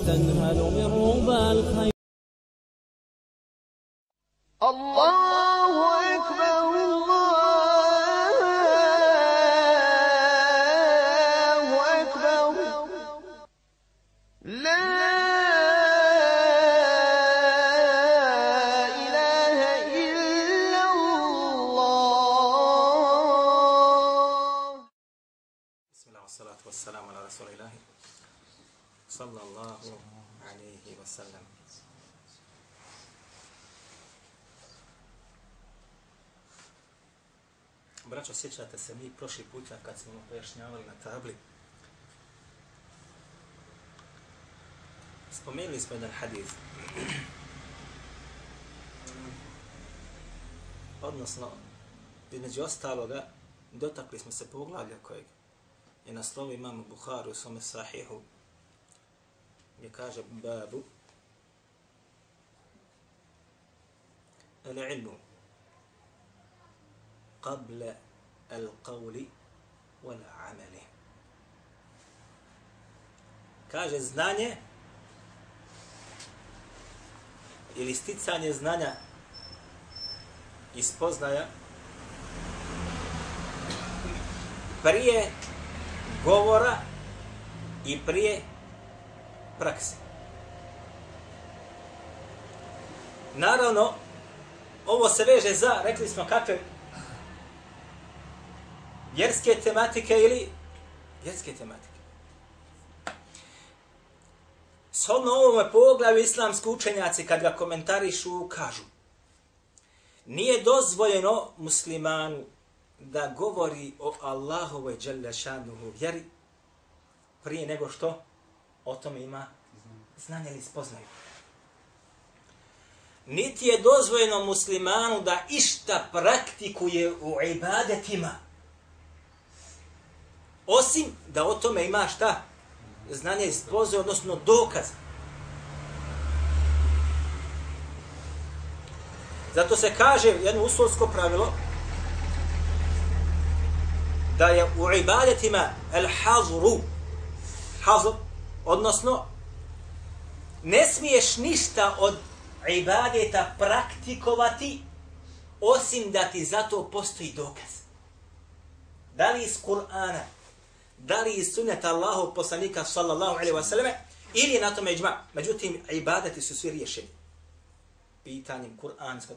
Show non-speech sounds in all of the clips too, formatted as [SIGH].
وتنهل من ربى الخير. الله أكبر. Braćo, sjećate se mi prošli puta kad smo pojašnjavali na tabli. Spomenuli smo jedan hadith. Odnosno, između ostaloga, dotakli smo se poglavlja kojeg je na slovu imam Buharu u svome sahihu gdje kaže babu al-ilmu qabla al-qawli wal-amali kaže znanje ili sticanje znanja i spoznaja prije govora i prije prakse. Naravno, ovo se veže za, rekli smo kakve vjerske tematike ili vjerske tematike. Shodno ovome poglavu islamski učenjaci kad ga komentarišu kažu nije dozvoljeno muslimanu da govori o Allahovoj dželjašanuhu vjeri prije nego što o tome ima znanje ili spoznaju. Niti je dozvoljeno muslimanu da išta praktikuje u ibadetima. Osim da o tome ima šta? Znanje i poze, odnosno dokaz. Zato se kaže jedno uslovsko pravilo da je u ibadetima el hazru hazr, odnosno ne smiješ ništa od ibadeta praktikovati osim da ti zato postoji dokaz. Da li iz Kur'ana, da li iz sunneta Allahu poslanika sallallahu alaihi wa sallam, ili na tome iđma. Međutim, ibadeti su svi riješeni. Pitanjem Kur'anskog,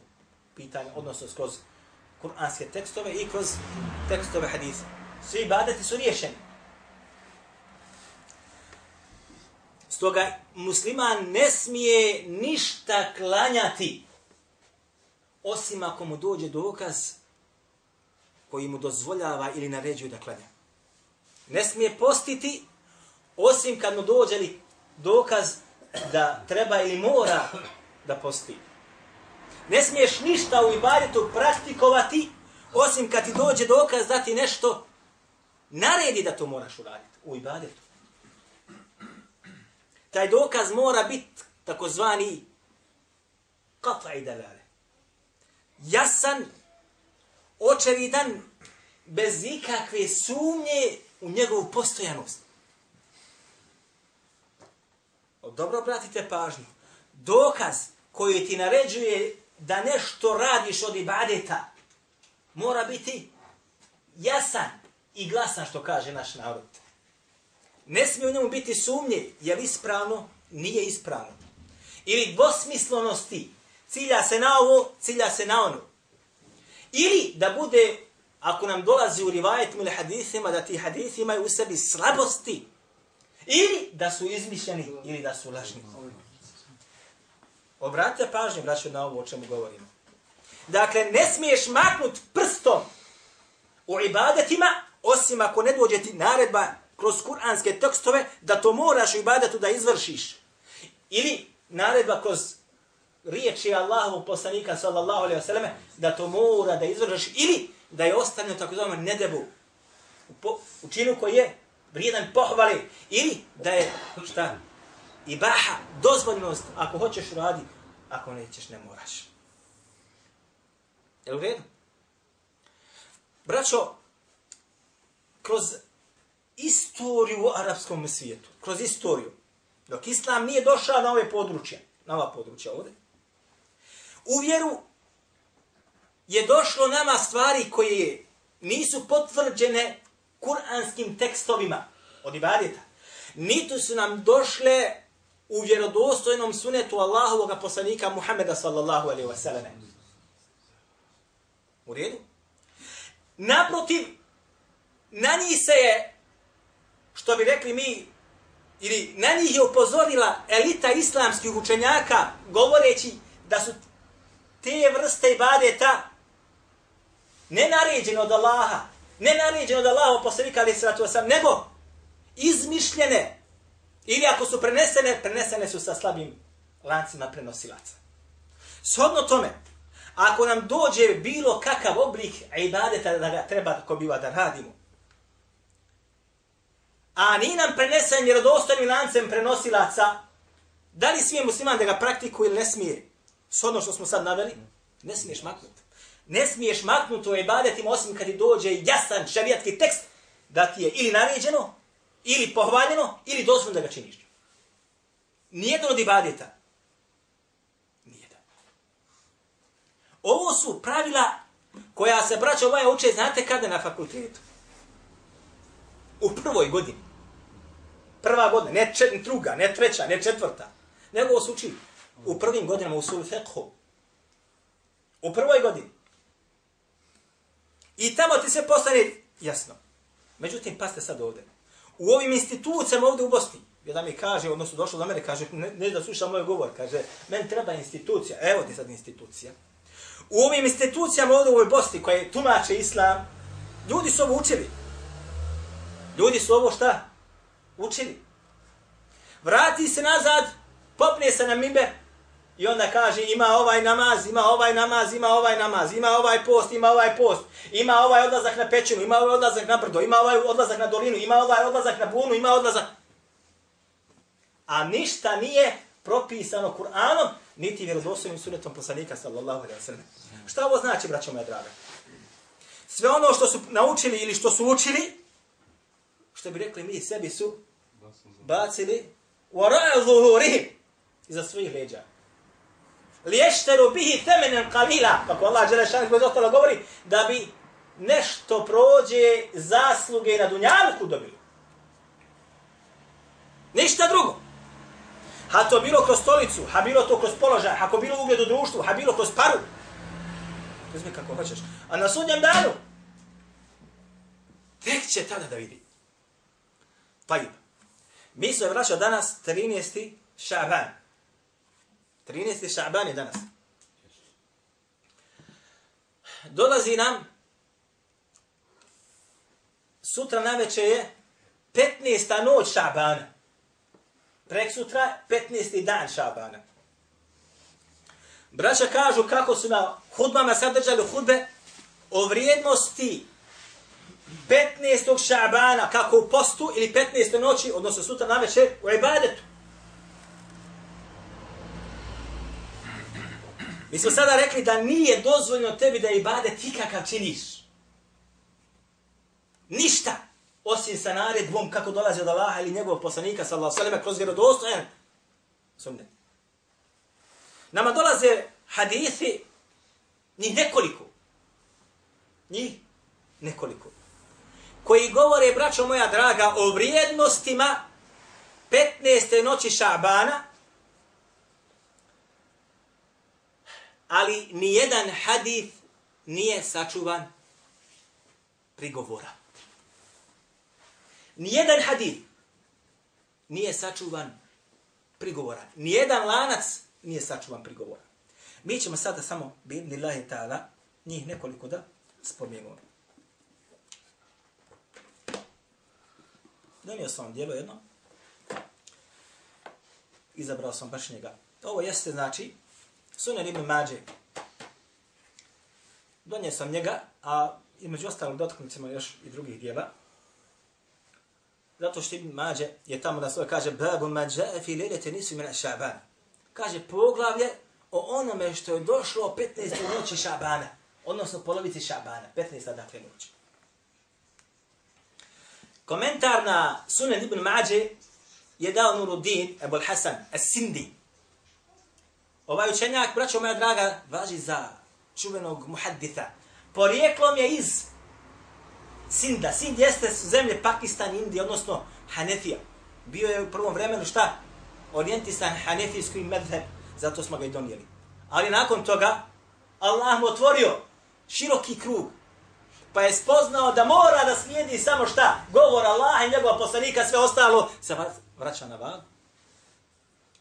pitanje, odnosno kroz Kur'anske tekstove i kroz tekstove hadisa. Svi ibadeti su riješeni. Stoga musliman ne smije ništa klanjati osim ako mu dođe dokaz koji mu dozvoljava ili naređuje da klanja. Ne smije postiti osim kad mu dođe li dokaz da treba ili mora da posti. Ne smiješ ništa u ibadetu praktikovati osim kad ti dođe dokaz da ti nešto naredi da to moraš uraditi u ibadetu taj dokaz mora biti takozvani kafa i dalale. Jasan, očevidan, bez ikakve sumnje u njegovu postojanost. Dobro obratite pažnju. Dokaz koji ti naređuje da nešto radiš od ibadeta mora biti jasan i glasan što kaže naš narod. Ne smije u njemu biti sumnje, je li ispravno, nije ispravno. Ili dvosmislonosti, cilja se na ovo, cilja se na ono. Ili da bude, ako nam dolazi u rivajetima ili hadithima, da ti hadithi imaju u sebi slabosti. Ili da su izmišljeni, ili da su lažni. Obratite pažnju, braću, na ovo o čemu govorimo. Dakle, ne smiješ maknut prstom u ibadetima, osim ako ne dođe ti naredba kroz kuranske tekstove da to moraš u ibadetu da izvršiš. Ili naredba kroz riječi Allahovog poslanika sallallahu alaihi selleme da to mora da izvršiš ili da je ostavljeno tako zovemo nedebu u, po, u činu koji je vrijedan pohvali ili da je šta ibaha, dozvoljnost ako hoćeš radi, ako nećeš ne moraš. Je u redu? Braćo, kroz istoriju u arapskom svijetu, kroz istoriju, Dok Islam nije došao na ove područje, na ova područja ovdje, u vjeru je došlo nama stvari koje nisu potvrđene kuranskim tekstovima od ibadeta. Niti su nam došle u vjerodostojnom sunetu Allahovog poslanika Muhameda sallallahu alaihi wa sallam. U redu? Naprotiv, na njih se je, što bi rekli mi, ili na njih je upozorila elita islamskih učenjaka, govoreći da su te vrste ibadeta ne naređene od Allaha, ne naređene od Allaha poslanika ali sratu sam, nego izmišljene ili ako su prenesene, prenesene su sa slabim lancima prenosilaca. Shodno tome, ako nam dođe bilo kakav oblik ibadeta da ga treba ko biva da radimo, a ni nam prenesen vjerodostojnim lancem prenosilaca, da li smije musliman da ga praktikuje ili ne smije? Shodno što smo sad naveli, ne smiješ maknuti. Ne smiješ maknuti u ibadetima osim kad ti dođe jasan šarijatski tekst da ti je ili naređeno, ili pohvaljeno, ili dozvoljeno da ga činiš. Nijedan od ibadeta. Nijedan. Ovo su pravila koja se braća moja, uče, znate kada na fakultetu? U prvoj godini. Prva godina, ne čet, druga, ne treća, ne četvrta. Nego ovo su uči u prvim godinama u sulfekhu. U prvoj godini. I tamo ti se postane jasno. Međutim, paste sad ovdje. U ovim institucijama ovdje u Bosni, jedan mi kaže, odnosno došlo do mene, kaže, ne, ne da sluša moj govor, kaže, meni treba institucija, evo ti sad institucija. U ovim institucijama ovdje u ovoj Bosni, koje tumače islam, ljudi su ovo učili. Ljudi su ovo šta? Učili. Vrati se nazad, popne se na mimbe, I onda kaže ima ovaj namaz, ima ovaj namaz, ima ovaj namaz, ima ovaj post, ima ovaj post, ima ovaj odlazak na pećinu, ima ovaj odlazak na brdo, ima ovaj odlazak na dolinu, ima ovaj odlazak na bunu, ima odlazak... A ništa nije propisano Kur'anom, niti vjerodostojnim sunetom poslanika sallallahu alaihi ve sellem. Šta ovo znači, braćo moja draga? Sve ono što su naučili ili što su učili, što bi rekli mi sebi su bacili u ara'a zuhurihim iza svojih leđa liješteru bihi temenen kalila, kako Allah žele šanih bez ostalo govori, da bi nešto prođe zasluge na dunjalku dobili. Ništa drugo. Ha to bilo kroz stolicu, ha bilo to kroz položaj, ha bilo ugled u društvu, ha bilo kroz paru. Uzmi kako hoćeš. A na sudnjem danu, tek će tada da vidi. Tajib. Mi se vraćao danas 13. šaban. 13. šaban je danas. Dolazi nam sutra na večer je 15. noć šabana. Prek sutra 15. dan šabana. Braća kažu kako su na hudbama sadržali hudbe o vrijednosti 15. šabana, kako u postu ili 15. noći, odnosno sutra na večer, u ibadetu. Mi smo sada rekli da nije dozvoljno tebi da ibadet ikakav činiš. Ništa. Osim sa naredbom kako dolazi od Allaha ili njegovog poslanika sallallahu alejhi ve sellem kroz vjerodostojan sunnet. Nama dolaze hadisi ni nekoliko. Ni nekoliko. Koji govore, braćo moja draga, o vrijednostima 15. noći Šabana, ali ni jedan hadith nije sačuvan prigovora. Ni jedan hadith nije sačuvan prigovora. Ni jedan lanac nije sačuvan prigovora. Mi ćemo sada samo, bi lahi ta'ala, njih nekoliko da spomenemo. Donio sam vam dijelo jedno. Izabrao sam baš njega. Ovo jeste, znači, Sunan ibn Mađe. Donio sam njega, a između ostalog dotknut ćemo još i drugih dijela. Zato što ibn Mađe je tamo da svoje kaže Babu Mađe fi lelete nisu imena šabana. Kaže poglavlje o onome što je došlo 15. noći šabana. Odnosno polovici šabana. 15. dakle noći. Komentar na Sunan ibn Mađe je dao Nuruddin Ebul Hasan As-Sindi. Ovaj učenjak, braćo moja draga, važi za čuvenog muhadditha. Porijeklom je iz Sinda. Sind jeste zemlje Pakistan, Indija, odnosno Hanefija. Bio je u prvom vremenu šta? Orijentisan hanefijskim medheb, zato smo ga i donijeli. Ali nakon toga, Allah mu otvorio široki krug. Pa je spoznao da mora da slijedi samo šta? Govor Allaha i njegova poslanika, sve ostalo se vraća na vagu.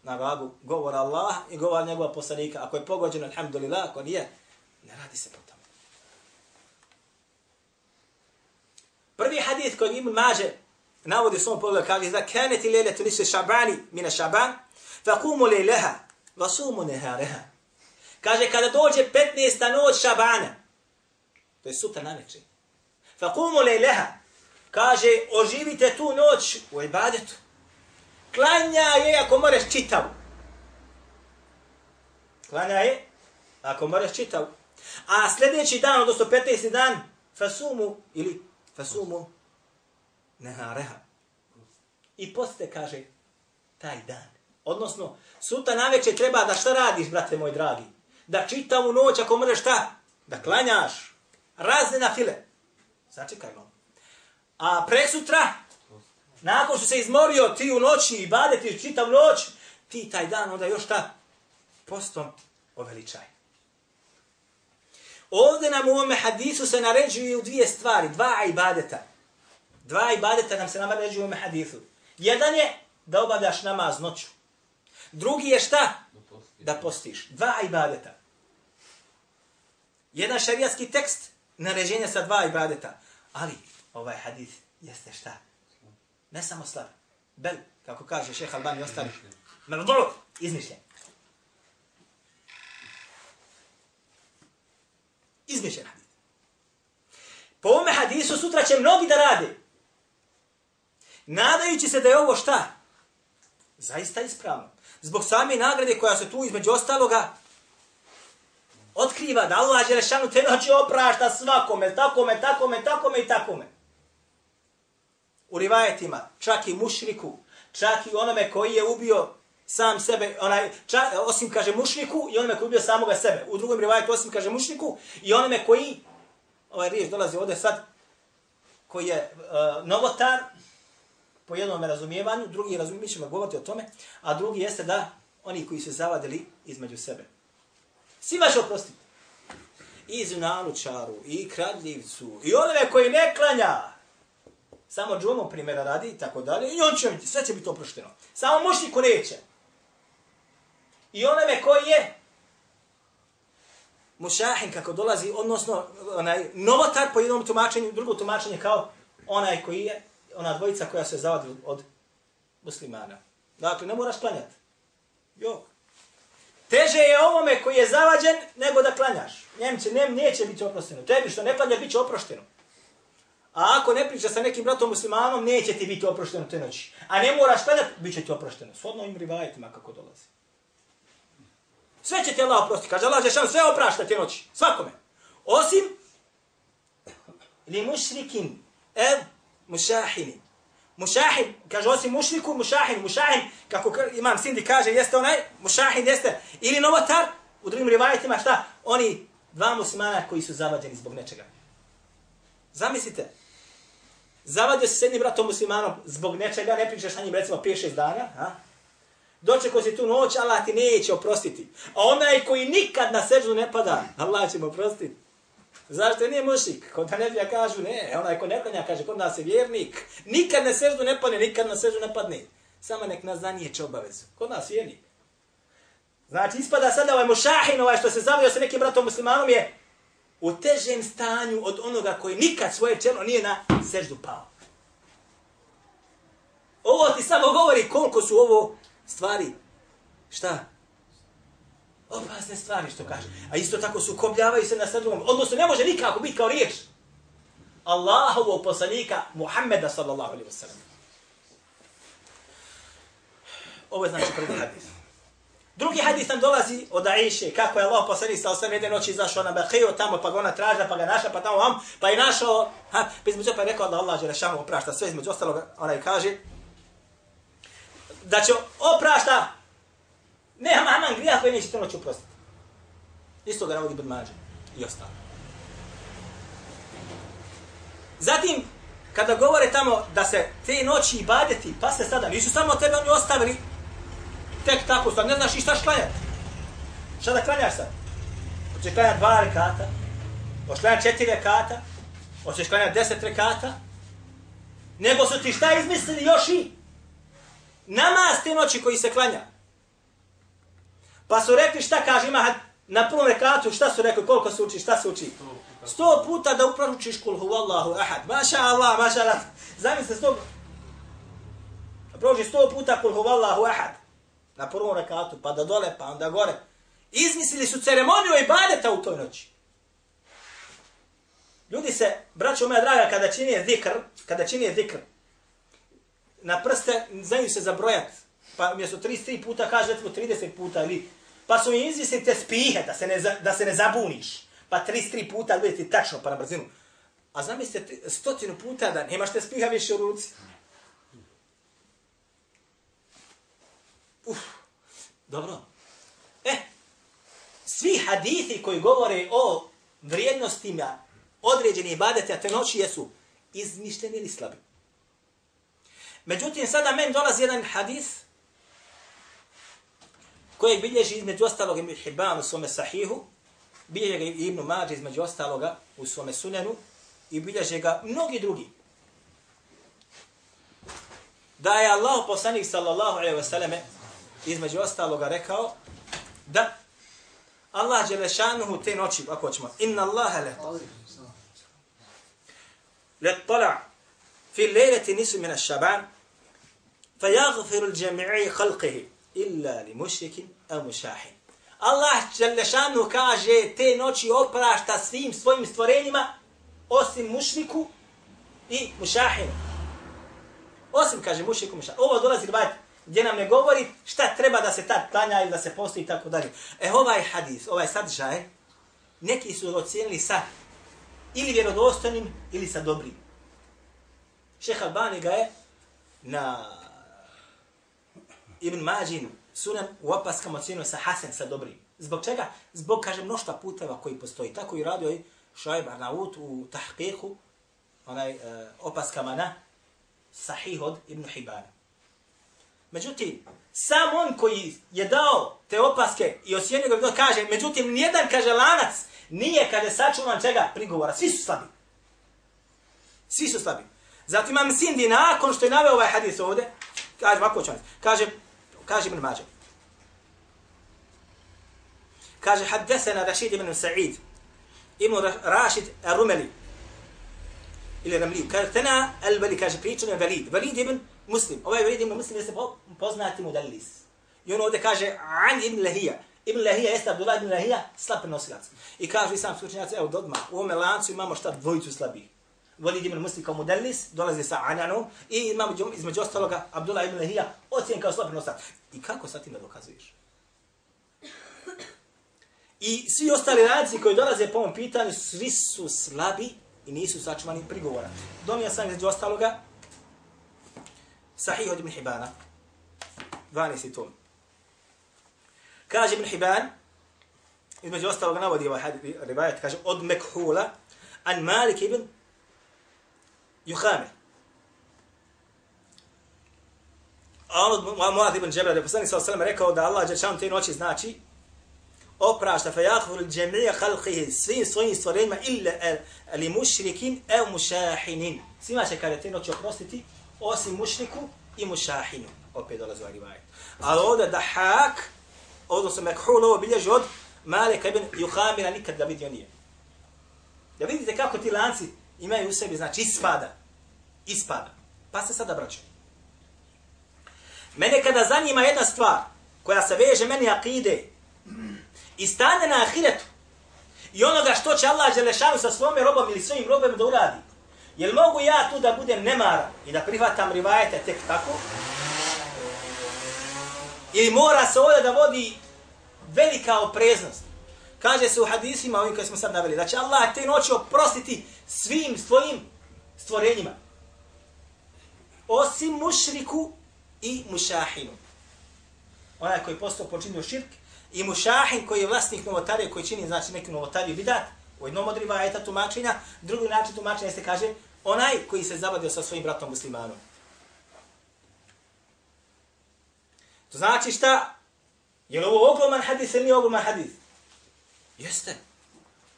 Na vagu govora Allah i govora njegova poslanika. Ako je pogođeno, alhamdulillah, ako nije, ne radi se po tome. Prvi hadith koji Ibn Maže navodi svom pogledu kaže da kaneti lejletu nisu šabani mina šaban, fa kumu lejleha, va sumu nehareha. Kaže, kada dođe 15. noć šabana, to je sutra na večer, fa kumu lejleha, kaže, oživite tu noć u ibadetu. Klanja je ako moraš čitavu. Klanja je ako moraš čitavu. A sljedeći dan, odnosno 15. dan, fasumu ili fasumu nehareha. I poste kaže taj dan. Odnosno, sutra na večer treba da šta radiš, brate moj dragi? Da čitavu noć, ako mreš šta? Da klanjaš. Razne na file. Začekaj malo. A presutra, nakon što se izmorio ti u noći i bade ti čitav noć, ti taj dan onda još šta? Postom oveličaj. Ovdje nam u ovome hadisu se naređuju dvije stvari, dva ibadeta. Dva ibadeta nam se naređuju u ovome hadisu. Jedan je da obavljaš namaz noću. Drugi je šta? Da postiš. Dva ibadeta. Jedan šarijatski tekst naređenje sa dva ibadeta. Ali ovaj hadis jeste šta? Ne samo slab. Bel, kako kaže šeha Albani i ostali. Merdolo, izmišljen. Izmišljen hadis. Po ovome hadisu sutra će mnogi da rade. Nadajući se da je ovo šta? Zaista ispravno. Zbog same nagrade koja se tu između ostaloga otkriva da Allah Đelešanu te noći oprašta svakome, takome, takome, takome i takome. U rivajetima, čak i mušriku, čak i onome koji je ubio sam sebe, onaj, čak, osim kaže mušniku i onome koji je ubio samoga sebe. U drugom rivajetu osim kaže mušniku i onome koji, ovaj riješ dolazi ovdje sad, koji je uh, novotar, po jednom razumijevanju, drugi razumijevanju, mi ćemo govoriti o tome, a drugi jeste da oni koji se zavadili između sebe. Svi će oprostiti. I zunalučaru, i kradljivcu, i onome koji ne klanja, samo džumu primjera radi i tako dalje, i on će, sve će biti oprošteno. Samo mušniku neće. I onome koji je mušahin kako dolazi, odnosno onaj novotar po jednom tumačenju, drugo tumačenje kao onaj koji je ona dvojica koja se zavadi od muslimana. Dakle, ne moraš klanjati. Jo. Teže je ovome koji je zavađen nego da klanjaš. Njemće, njem neće biti oprošteno. Tebi što ne klanja, bit će oprošteno. A ako ne priča sa nekim bratom muslimanom, neće ti biti oprošteno te noći. A ne moraš klanjati, bit će ti oprošteno. Svodno im rivajetima kako dolazi. Sve će ti Allah oprosti. Kaže Allah, Žešan, sve oprašta te noći. Svakome. Osim li mušrikin ev mušahinin. Mušahin, kaže osim mušniku, mušahin, mušahin, kako imam Sindi kaže, jeste onaj, mušahin jeste, ili novotar, u drugim rivajetima, šta? Oni dva muslimana koji su zavađeni zbog nečega. Zamislite, zavadio se s jednim bratom muslimanom zbog nečega, ne pričaš na njim recimo 5-6 dana, a? Dočekao si tu noć, Allah ti neće oprostiti. A onaj koji nikad na seždu ne pada, Allah će mu oprostiti. Zašto nije mušik? Kod Hanefija kažu ne, onaj ko ne klanja kaže kod nas je vjernik. Nikad na seždu ne padne, nikad na seždu ne padne. Samo nek nas zanijeće obavezu. Kod nas je vjernik. Znači ispada sada ovaj mušahin, ovaj što se zavio sa nekim bratom muslimanom je u težem stanju od onoga koji nikad svoje čelo nije na seždu pao. Ovo ti samo govori koliko su ovo stvari. Šta? opasne stvari što kaže. A isto tako sukobljavaju se na sredom. Odnosno ne može nikako biti kao riječ. Allahovog poslanika Muhammeda sallallahu alaihi wa sallam. Ovo je znači prvi hadis. Drugi hadis nam dolazi od Aisha, kako je Allah poslanik sa osam jedne noći izašao na Bakiju, tamo pa ga ona traža, pa ga našla, pa tamo vam, pa je našao, ha, pa između pa je rekao da Allah je rešamo oprašta sve, između ostalog, ona kaže, da će oprašta nema haman grija koji neće te noći oprostiti. Isto ga navodi Ibn i ostalo. Zatim, kada govore tamo da se te noći ibadeti, pa se sada, nisu samo tebe oni ostavili tek tako, sad ne znaš i šta šklanjati. Šta da klanjaš sad? Hoćeš klanjati dva rekata, hoćeš klanjati četiri rekata, hoćeš klanjati deset rekata, nego su ti šta izmislili još i namaz te noći koji se klanja. Pa su rekli šta kaže ima na prvom rekatu, šta su rekli, koliko se uči, šta se uči? Sto puta da upravučiš kul hu Allahu ahad. Maša Allah, maša Allah. Zamisli sto... Prođi sto puta kul hu Allahu ahad. Na prvom rekatu, pa da dole, pa onda gore. Izmislili su ceremoniju i badeta u toj noći. Ljudi se, braćo moja draga, kada čini zikr, kada čini zikr, na prste znaju se zabrojat. Pa mjesto 33 puta kaže, 30 puta ili... Pa su im izvisli te spihe, da se ne, da se ne zabuniš. Pa 33 puta vidjeti tačno, pa na brzinu. A zamislite stotinu puta da nemaš te spiha više u ruci. Uf, dobro. E, svi hadithi koji govore o vrijednostima određenih ibadeta te noći jesu izmišljeni ili slabi. Međutim, sada men dolazi jedan hadis kojeg bilježi između ostalog Ibn Hibban u svome sahihu, bilježi ga Ibn Mađi između ostaloga u svome sunenu i bilježi ga mnogi drugi. Da je Allah poslanik sallallahu alaihi wa sallame između ostaloga rekao da Allah Đelešanuhu te noći, ako ćemo, inna Allahe le let tala fi lejleti nisu mina šaban fa jagfiru l'đemi'i khalqihi illa li mušrikin a mušahin. Allah Đelešanuhu kaže te noći oprašta svim svojim stvorenjima osim mušriku i mušahinu. Osim, kaže, mušriku mušahinu. Ovo dolazi gledajte gdje nam ne govori šta treba da se tad klanja ili da se posti i tako dalje. E ovaj hadis, ovaj sadržaj, neki su ocijenili sa ili vjerodostojnim ili sa dobrim. Šeha Albani ga je na Ibn Mađin sunan u opaskama ocijenio sa Hasan, sa dobrim. Zbog čega? Zbog, kaže, mnošta puteva koji postoji. Tako i radio i Šaib Arnaut u tahqiqu, onaj uh, opaskama na Sahih od Ibn Hibana. Međutim, sam on koji je dao te opaske i osjenio ga kaže, međutim, nijedan, kaže, lanac nije kaže, sačuvan čega prigovora. Svi su slabi. Svi su slabi. Zato imam Sindi nakon što je naveo ovaj hadis ovde, kaže, ovako ću kaže, kaže Ibn Mađe. Kaže, haddesena Rashid ibn Sa'id, ibn Rashid al-Rumeli, ili Ramliju. Kaže, tena al-Vali, kaže, pričan je Valid. Valid ibn Muslim. Ovaj Valid ibn Muslim jeste poznati mudallis. I on ovdje kaže, an ibn Lahija. Ibn Lahija jeste Abdullah ibn Lahija, slab prenosilac. I kaže, sam slučenjac, evo, dodma, u ovome lancu imamo šta dvojicu slabih. Walid ibn Muslim kao mudallis, dolazi sa Ananu, i imamo između ostaloga Abdullah ibn Lahija, ocijen kao slab prenosilac. I kako sad ti me dokazuješ? I svi ostali radci koji dolaze po ovom pitanju, svi su slabi i nisu sačuvani prigovora. Donio sam između ostaloga Sahih od Ibn Hibana, 12. tom. Kaže Ibn Hiban, između ostaloga navodi ovaj rivajet, kaže od Mekhula, an Malik ibn Juhame. A on od Muad ibn Džebra, da je poslanik s.a.v. rekao da Allah Đeršan te noći znači oprašta fa yaghfiru al-jami' khalqihi svim svojim stvorenjima illa li mushrikin aw mushahinin svima će kada te noći oprostiti osim mušniku i mušahinu. Opet dolazi ovaj rivajet. Ali ovdje da hak odnosno mekhul ovo bilježi od Malika ibn Juhamira nikad ga vidio nije. Da vidite kako ti lanci imaju u sebi znači ispada. Ispada. Pa se sada braću mene kada zanima jedna stvar koja se veže meni akide i stane na ahiretu i onoga što će Allah Želešanu sa svome robom ili svojim robom da uradi. Jel mogu ja tu da budem nemara i da prihvatam rivajete tek tako? Ili mora se ovdje da vodi velika opreznost? Kaže se u hadisima, ovim koji smo sad naveli, da će Allah te noći oprostiti svim svojim stvorenjima. Osim mušriku i mušahinu. onaj koji je postao počinio širk, i mušahin koji je vlasnik novotarije, koji čini znači neki novotariju bidat, u jednom od rivajeta tumačenja, drugi način tumačenja se kaže onaj koji se zabadio sa svojim bratom muslimanom. To znači šta? Je li ovo ogroman hadis ili nije ogroman hadis? Jeste.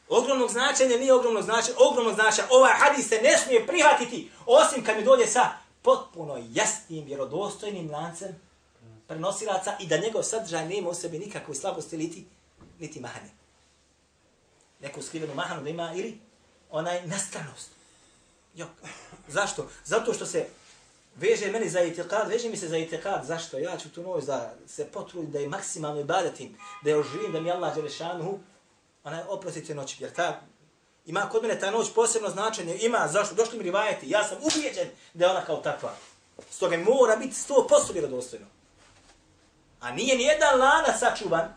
Ogromnog značenja nije ogromno značenja, ogromno značenja. Ovaj hadis se ne smije prihvatiti, osim kad mi dođe sa potpuno jasnim, vjerodostojnim lancem prenosilaca i da njegov sadržaj nema u sebi nikakve slabosti, niti, niti mahanje. Neku skrivenu mahanu da ima ili onaj nastranost. Jok. Zašto? Zato što se veže meni za itikad, veže mi se za itikad. Zašto? Ja ću tu noć da se potrudim, da je maksimalno ibadetim, da je oživim, da mi Allah Đelešanu onaj oprostite noć. Jer ta, ima kod mene ta noć posebno značenje. Ima, zašto? Došli mi rivajeti. Ja sam ubijeđen da je ona kao takva. Stoga mora biti 100% vjerodostojno. A nije ni jedan lana sačuvan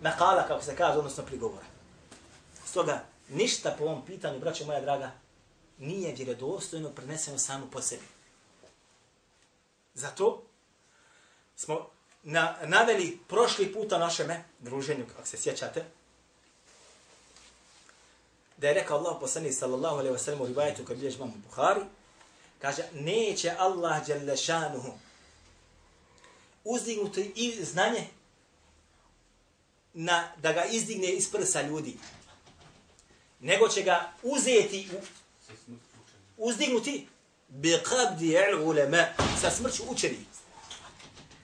na kala, kako se kaže, odnosno prigovora. Stoga, ništa po ovom pitanju, braćo moja draga, nije vjerodostojno preneseno samo po sebi. Zato smo na, naveli prošli puta našeme druženju, ako se sjećate, da je rekao Allah poslani sallallahu alaihi wa sallam u rivajetu kad bilježi mamu Bukhari, kaže, neće Allah djelešanuhu uzdignuti i znanje na, da ga izdigne iz prsa ljudi, nego će ga uzeti, uzdignuti bi qabdi al-ulama sa smrću učenih.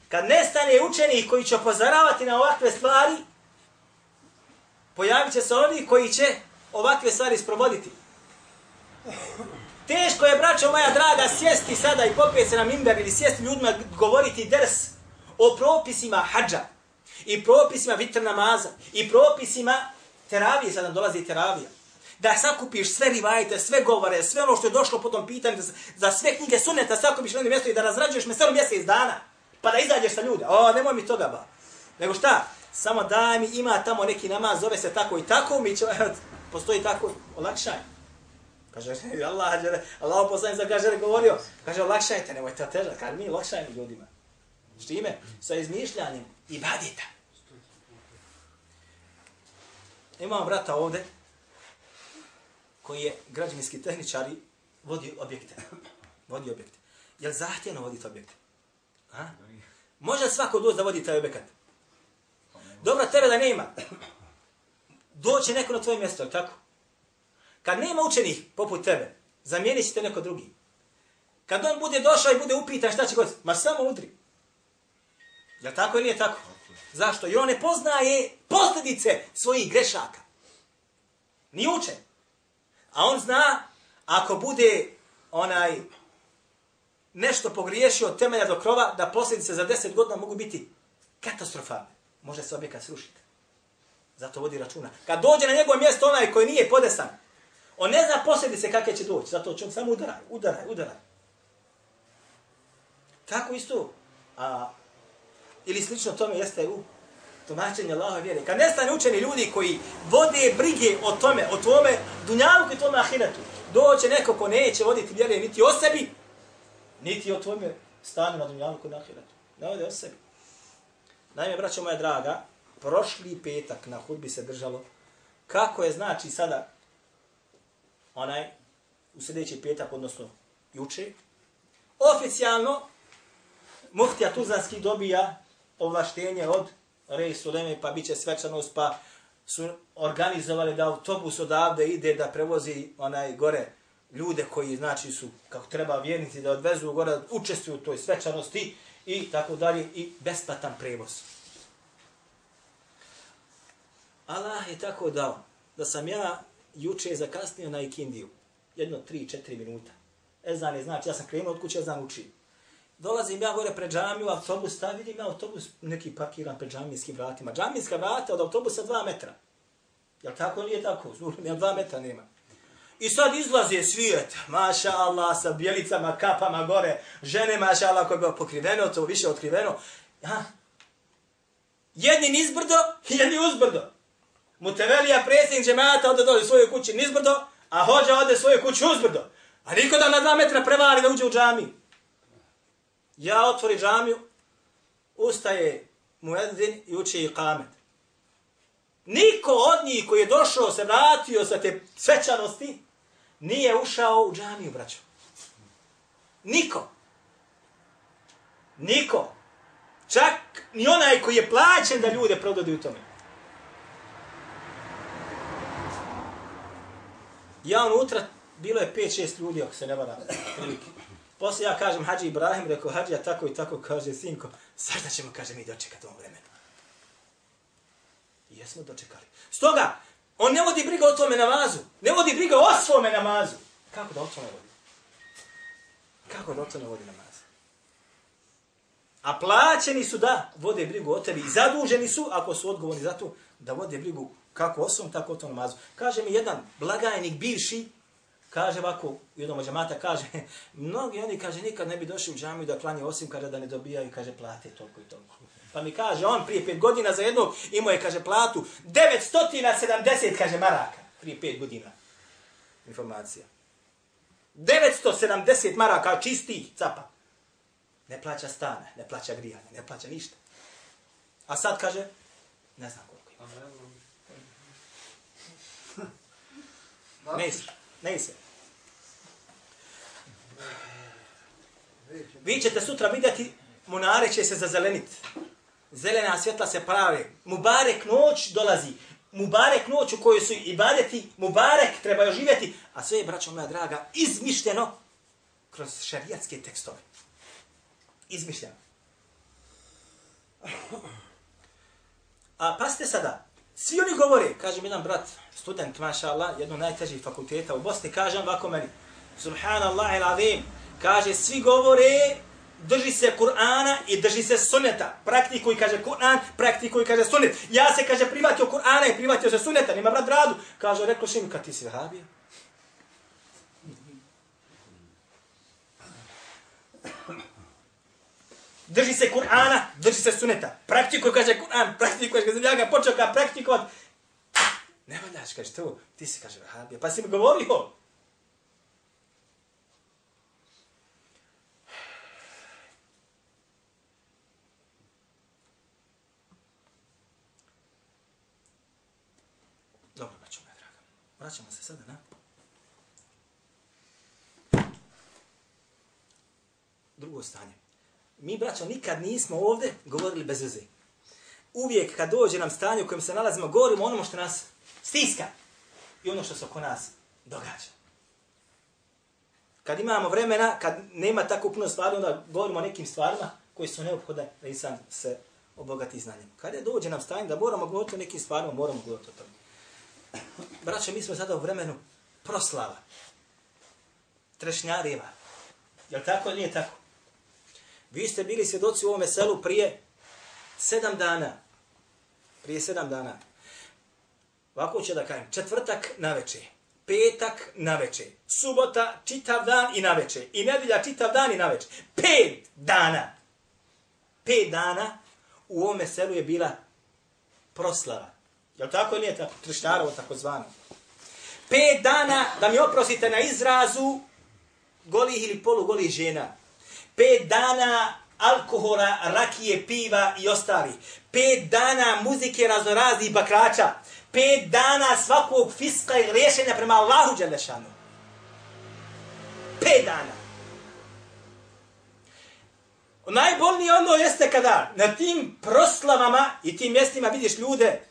Kad nestane učenih koji će upozoravati na ovakve stvari, pojavit će se oni koji će ovakve stvari sprovoditi. Teško je, braćo moja draga, sjesti sada i popijeti se na mimber ili sjesti ljudima govoriti ders o propisima hađa i propisima vitr namaza i propisima teravije, sada dolazi teravija. Da sakupiš sve rivajte, sve govore, sve ono što je došlo po tom pitanju, za sve knjige suneta sakupiš na jedno mjesto i da razrađuješ meselu mjesec dana, pa da izađeš sa ljude. O, nemoj mi toga ba. Nego šta? Samo daj mi, ima tamo neki namaz, zove se tako i tako, mi će, postoji tako, olakšaj. Kaže, [LAUGHS] Allah, Allah poslanim za kaže, govorio, kaže, olakšajte, nemojte otežati, kaže, mi olakšajmo ljudima. S čime? Sa izmišljanjem i badita. Imam brata ovde, koji je građevinski tehničar i vodi objekte. Vodi objekte. Je li zahtjevno voditi objekte? Ha? Može svako doći da vodi taj objekat? Dobro, tebe da nema. Doće neko na tvoje mjesto, tako? Kad nema učenih poput tebe, zamijenit ćete neko drugi. Kad on bude došao i bude upitan šta će god, ma samo udri. Ja tako ili nije tako? Zašto? Jer on ne poznaje posljedice svojih grešaka. Ni učen. A on zna, ako bude onaj nešto pogriješio od temelja do krova, da posljedice za deset godina mogu biti katastrofalne. Može se objekat srušiti. Zato vodi računa. Kad dođe na njegovo mjesto onaj koji nije podesan, on ne zna posljedice kakve će doći. Zato će on samo udaraj, udaraj, udaraj. Tako isto. A ili slično tome jeste u tumačenje Allahove vjere. Kad nestane učeni ljudi koji vode brige o tome, o tome dunjalu i tome ahiretu, doće neko ko neće voditi vjere niti o sebi, niti o tome stanu na dunjalu i na ahiretu. Ne vode o sebi. Naime, braćo moja draga, prošli petak na hudbi se držalo kako je znači sada onaj u sljedeći petak, odnosno juče, oficijalno muftija Tuzlanski dobija ovlaštenje od Rej Suleme, pa bit će svečanost, pa su organizovali da autobus odavde ide da prevozi onaj gore ljude koji znači su kako treba vjernici da odvezu gore, da učestvuju u toj svečanosti i tako dalje i besplatan prevoz. Allah je tako dao da sam ja juče zakasnio na ikindiju. Jedno, tri, četiri minuta. Ezan je znači, ja sam krenuo od kuće, ezan učio. Dolazim ja gore pred džamiju, autobus ta vidim ja autobus neki parkiran pred džamijskim vratima. Džamijska vrata od autobusa dva metra. Jel tako nije tako? Zulim, jel dva metra nema. I sad izlaze svijet, maša Allah, sa bjelicama, kapama gore, žene, maša Allah, koje je pokriveno, to više otkriveno. Ja. Jedni nizbrdo, jedni uzbrdo. Mutevelija, predsjednik džemata, ode dođe svoje kući nizbrdo, a hođa ode svoje kući uzbrdo. A niko da na dva metra prevari da uđe u džamiju. Ja otvori džamiju, ustaje muedzin i uči i kamet. Niko od njih koji je došao, se vratio sa te svečanosti, nije ušao u džamiju, braćo. Niko. Niko. Čak ni onaj koji je plaćen da ljude prododi u tome. Ja unutra, bilo je 5-6 ljudi, ako se ne varam, prilike. Poslije ja kažem Hadži Ibrahim, rekao Hadži, ja tako i tako, kaže, sinko, sad da ćemo, kaže, mi dočekati ovom vremenu. I jesmo dočekali. Stoga, on ne vodi briga o tome namazu. Ne vodi briga o svome namazu. Kako da o tome vodi? Kako da o tome vodi namaz? A plaćeni su da vode brigu o tebi. I zaduženi su, ako su odgovorni za to, da vode brigu kako o svom, tako o tom namazu. Kaže mi jedan blagajnik bivši, kaže ovako, jednom od džamata kaže, [LAUGHS] mnogi oni, kaže, nikad ne bi došli u džamiju da klanje osim kada da ne dobijaju, kaže, plate toliko i toliko. Pa mi kaže, on prije pet godina za jednog imao je, kaže, platu 970, kaže, maraka. Prije pet godina. Informacija. 970 maraka čistih capa. Ne plaća stane, ne plaća grijanje, ne plaća ništa. A sad kaže, ne znam koliko ima. Ne se, ne se. Vi ćete sutra vidjeti, munare će se zazeleniti. Zelena svjetla se prave. Mubarek noć dolazi. Mubarek noć u kojoj su ibadeti, Mubarek treba živjeti, a sve je, braćo moja draga, izmišljeno kroz šarijatske tekstove. Izmišljeno. A pasite sada, svi oni govore, kaže mi jedan brat, student, maša Allah, jedno najtežih fakulteta u Bosni, kaže on ovako meni, subhanallah il azim, kaže, svi govore, drži se Kur'ana i drži se sunneta. Praktikuj, kaže Kur'an, praktikuj, kaže sunnet. Ja se, kaže, privatio Kur'ana i privatio se sunneta, nima brat radu. Kaže, rekao Šimka, ti si vahabija? Drži se Kur'ana, drži se sunneta. Praktikuj, kaže Kur'an, praktikuj, kaže, ja ga počeo ga praktikovat. Ne valjaš, kaže, to, ti si, kaže, vahabija. Pa si mi govorio, Dobro, braćo moja draga. Vraćamo se sada na... Drugo stanje. Mi, braćo, nikad nismo ovdje govorili bez veze. Uvijek kad dođe nam stanje u kojem se nalazimo, govorimo onome što nas stiska i ono što se oko nas događa. Kad imamo vremena, kad nema tako puno stvari, onda govorimo o nekim stvarima koji su neophodne da insan se obogati znanjem. Kad je dođe nam stanje da moramo govoriti o nekim stvarima, moramo govoriti o tome. Braće, mi smo sada u vremenu proslava. Trešnjareva. Je li tako ili nije tako? Vi ste bili svjedoci u ovome selu prije sedam dana. Prije sedam dana. Ovako će da kažem. Četvrtak na večer. Petak na večer. Subota čitav dan i na večer. I nedelja čitav dan i na večer. Pet dana. Pet dana u ovome selu je bila proslava. Je li tako nije tako? Krištarovo tako zvano. Pet dana, da mi oprostite na izrazu, golih ili polugolih žena. Pet dana alkohola, rakije, piva i ostali. Pet dana muzike raznoraznih bakrača. Pet dana svakog fiska i rješenja prema Allahu Đelešanu. Pet dana. Najbolnije ono jeste kada na tim proslavama i tim mjestima vidiš ljude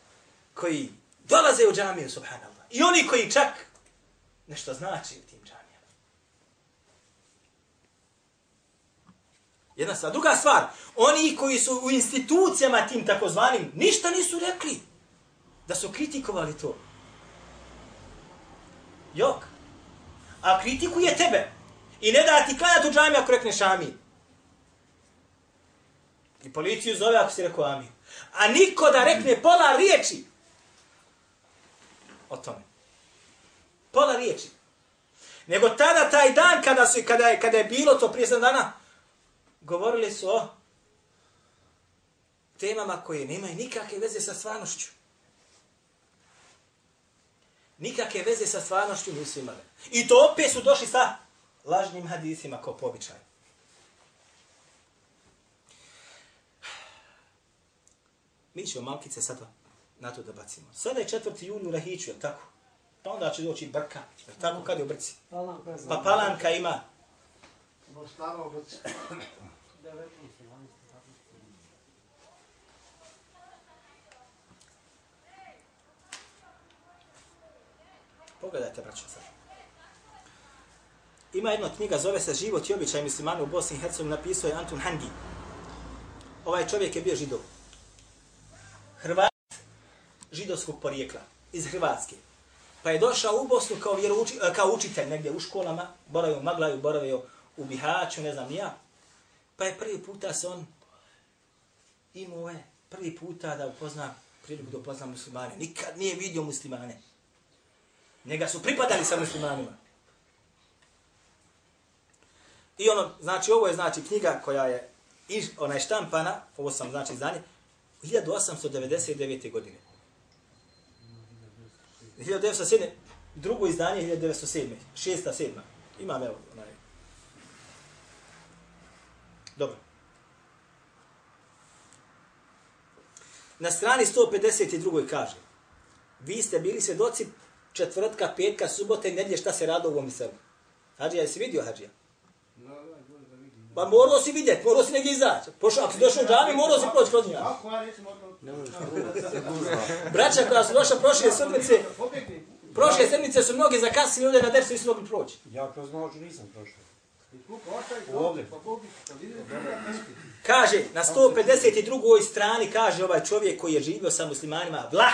koji dolaze u džamiju, subhanallah. I oni koji čak nešto znači u tim džamijama. Jedna stvar. Druga stvar, oni koji su u institucijama tim takozvanim, ništa nisu rekli da su kritikovali to. Jok. A kritikuje tebe. I ne da ti klanjati u džami ako rekneš amin. I policiju zove ako si rekao amin. A niko da rekne pola riječi o tome. Pola riječi. Nego tada, taj dan, kada, su, kada, je, kada je bilo to prije sedam dana, govorili su o temama koje nemaju nikakve veze sa stvarnošću. Nikakve veze sa stvarnošću nisu imali. I to opet su došli sa lažnim hadisima kao pobičaj. Mi ćemo malkice sad na to da bacimo. Sada je 4. juli u Rahiću, je tako? Pa onda će doći brka, je tako kad je u brci? Pa palanka ima. Pogledajte, braćo, sad. Ima jedna knjiga, zove se Život i običaj muslimana u Bosni i Hercegovini, napisao je Antun Hangi. Ovaj čovjek je bio židov. Hrvat židovskog porijekla, iz Hrvatske. Pa je došao u Bosnu kao, vjerouči, e, kao učitelj negdje u školama, boravio u Maglaju, boravio u Bihaću, ne znam ja. Pa je prvi puta se on imao je prvi puta da upozna priliku da upozna muslimane. Nikad nije vidio muslimane. Njega su pripadali sa muslimanima. I ono, znači, ovo je znači knjiga koja je ona je štampana, ovo sam znači izdanje, 1899. godine. 1907. Drugo izdanje 1907. Šesta, sedma. Imam evo, onaj. Dobro. Na strani 152. kaže, vi ste bili svjedoci četvrtka, petka, subote i nedlje šta se rado u ovom selu. Hadžija, jesi vidio Hadžija? Pa morao si vidjeti, morao si negdje izaći. Pošao, ako si došao u džami, morao si proći kroz njega. Braća koja su došla prošle sedmice, prošle sedmice su mnogi zakasili ovdje na dersu i su mogli proći. Ja kroz noć nisam prošao. Ovdje. Kaže, na 152. strani kaže ovaj čovjek koji je živio sa muslimanima, vlah!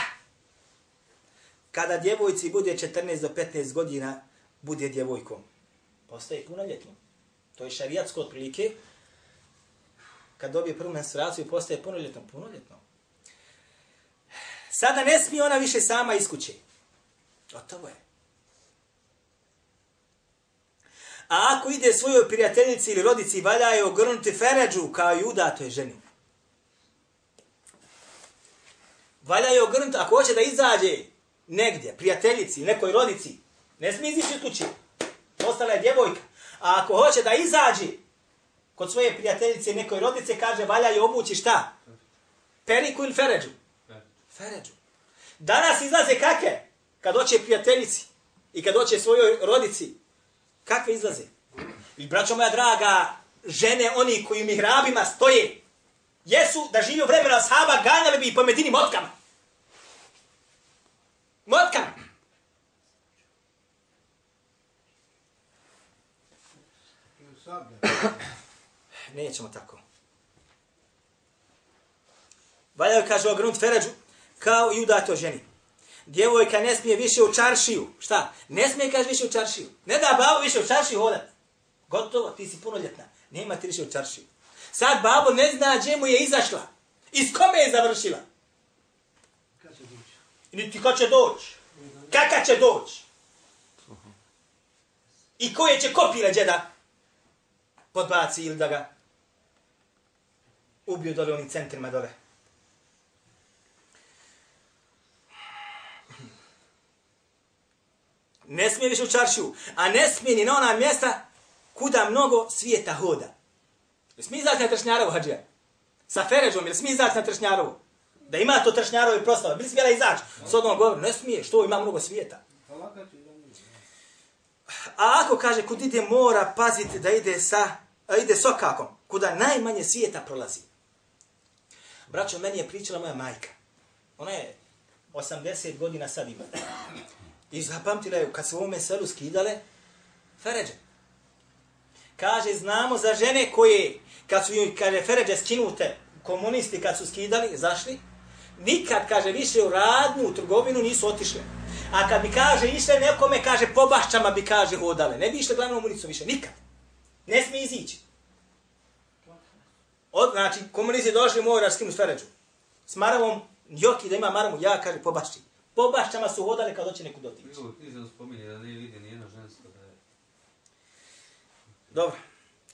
Kada djevojci bude 14 do 15 godina, bude djevojkom. Postaje punoljetno. To je šarijatsko otprilike. Kad dobije prvu menstruaciju, postaje punoljetno. Punoljetno. Sada ne smije ona više sama iz kuće. Gotovo je. A ako ide svojoj prijateljici ili rodici, valja je ogrnuti feređu kao i udatoj ženi. Valja je ogrnuti, ako hoće da izađe negdje, prijateljici, nekoj rodici, ne smije izići iz kuće. Ostala je djevojka. A ako hoće da izađe kod svoje prijateljice i nekoj rodice, kaže, valja je obući šta? Periku ili feređu? Feređu. Danas izlaze kakve? Kad hoće prijateljici i kad hoće svojoj rodici, kakve izlaze? I braćo moja draga, žene, oni koji mi hrabima stoje, jesu da živi u vremena sahaba, ganjali bi i po medini motkama. Motkama. Nećemo tako. Valjaju, kaže, ogrunt feređu, kao i udato ženi. Djevojka ne smije više u čaršiju. Šta? Ne smije, kaže, više u čaršiju. Ne da babo više u čaršiju hodat. Gotovo, ti si punoljetna. Nema ti više u čaršiju. Sad babo ne zna gdje mu je izašla. I s kome je završila. Niti ko će doći. Kaka će doći. I koje će kopile džeda podbaci ili da ga ubiju dole onim centrima dole. Ne smije više u čaršiju, a ne smije ni na ona mjesta kuda mnogo svijeta hoda. Ne smije izaći na tršnjarovu, hađija? Sa Feređom, ili smije izaći na tršnjarovu? Da ima to tršnjarovi proslava. Bili smijela izaći? S odnom govoru, ne smije, što ima mnogo svijeta. A ako kaže, kud ide mora paziti da ide sa, a ide sokakom, kuda najmanje svijeta prolazi. Braćo, meni je pričala moja majka. Ona je 80 godina sad ima. I zapamtila je kad su u ovome selu skidale feređe. Kaže, znamo za žene koje, kad su im, kaže, feređe skinute, komunisti kad su skidali, zašli, nikad, kaže, više u radnu, u trgovinu nisu otišle. A kad bi, kaže, išle nekome, kaže, po bašćama bi, kaže, hodale. Ne bi išle glavnom ulicom više, nikad. Ne smije izići. Od, znači, komunisti došli, mora skinuti feređu. S maravom, joki da ima maramu, ja, kaže, po bašći. Po bašćama su hodale kad hoće neku dotići. Evo, ti se spominje da nije vidi nijedno žensko da je... Dobro.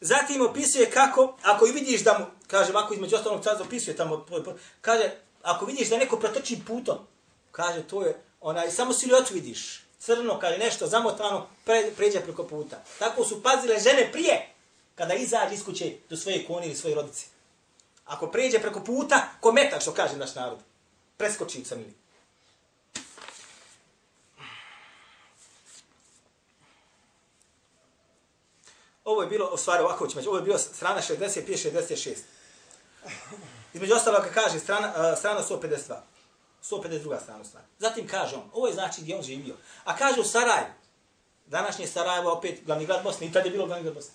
Zatim opisuje kako, ako i vidiš da mu, kaže, ako između ostalog sad opisuje tamo, kaže, ako vidiš da neko protrči putom, kaže, to je, onaj, samo siliotu vidiš, crno, kaže, nešto zamotano, pre, pređe preko puta. Tako su pazile žene prije, kada izađe iz kuće do svoje kone ili svoje rodice. Ako pređe preko puta, kometa, što kaže naš narod. Preskoči u ili. Ovo je bilo, u stvari ovako ćemo, ovo je bilo strana 65, 66. Između ostalo, kaže strana, eh, strana 152. 152. strana stvari. Zatim kaže on, ovo je znači gdje on živio. A kaže u Sarajevu, današnje Sarajevo opet glavni grad Bosne, i tad je bilo glavni grad Bosne.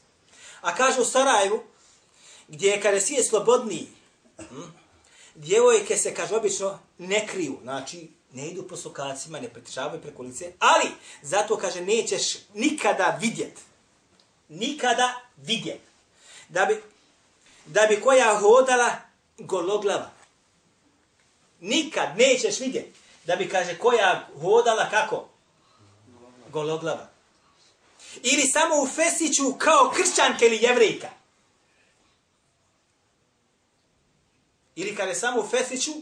A kaže u Sarajevu, gdje je kada svijet slobodniji, hm, djevojke se, kaže, obično ne kriju, znači ne idu po sokacima, ne pretišavaju preko lice, ali zato, kaže, nećeš nikada vidjet, nikada vidjet, da bi, da bi koja hodala gologlava. Nikad nećeš vidjet, da bi, kaže, koja hodala kako? Gologlava. Ili samo u fesiću kao kršćanke ili jevrejka. Ili kada je samo u fesiću,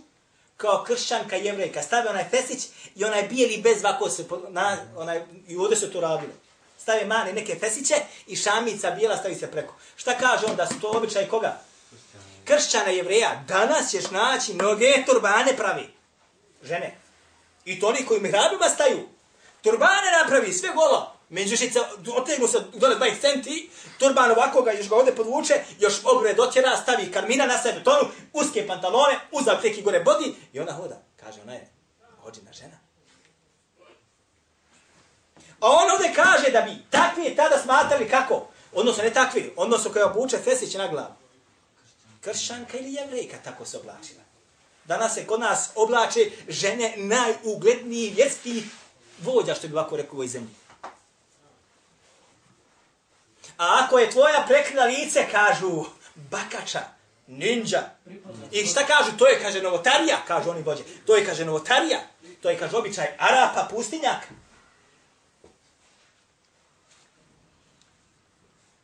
kao kršćanka jevrejka, stave onaj fesić i onaj bijeli bez vako se, na, onaj, i ovdje se to radilo. Stave mane neke fesiće i šamica bijela stavi se preko. Šta kaže on da su to običaj koga? Kršćana i jevreja. Danas ćeš naći mnoge turbane pravi. Žene. I to oni koji mihrabima staju. Turbane napravi, sve golo. Međušica otegnu se dole 20 centi, turban ovako ga još ga ovdje podvuče, još obre dotjera, stavi karmina na sebe, tonu, uske pantalone, uzav teki gore bodi i ona hoda. Kaže, ona je hođena žena. A on ovdje kaže da bi takvi tada smatrali kako? Odnosno ne takvi, odnosno koja obuče fesić na glavu. Kršanka ili jevrejka tako se oblačila. Danas se kod nas oblače žene najugledniji vjetski vođa, što bi ovako rekao u ovoj zemlji. A ako je tvoja prekrila lice, kažu bakača, ninja. I šta kažu? To je, kaže, novotarija, kažu oni vođe. To je, kaže, novotarija. To je, kaže, običaj Arapa, pustinjak.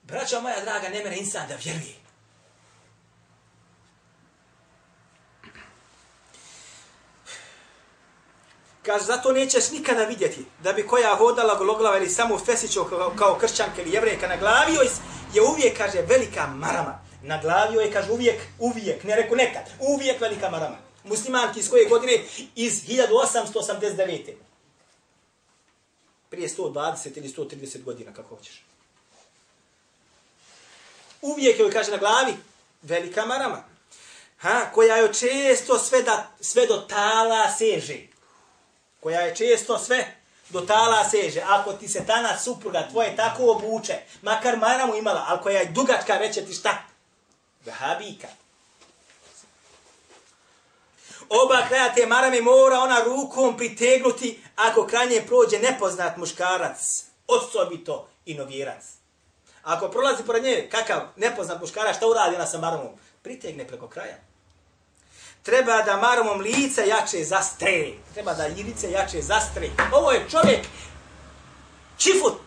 Braćo moja draga, ne mene insan da vjeruje. Kaže, zato nećeš nikada vidjeti da bi koja hodala gologlava ili samo fesićo kao, kao kršćanka ili jevrejka na glavi joj je uvijek, kaže, velika marama. Na glavi joj je, kaže, uvijek, uvijek, ne reku nekad, uvijek velika marama. Muslimanki iz koje godine? Iz 1889. Prije 120 ili 130 godina, kako hoćeš. Uvijek joj, kaže, na glavi velika marama. Ha, koja joj često sve, da, sve do tala seže koja je često sve do tala seže. Ako ti se tana supruga tvoje tako obuče, makar maramu imala, ali koja je dugačka, reće ti šta? Vahabika. Oba kraja te marame mora ona rukom pritegnuti ako kranje prođe nepoznat muškarac, osobito i novjerac. Ako prolazi pored nje kakav nepoznat muškarac, šta uradi ona sa maramom? Pritegne preko kraja treba da marmom lice jače zastre. Treba da lice jače zastre. Ovo je čovjek čifut.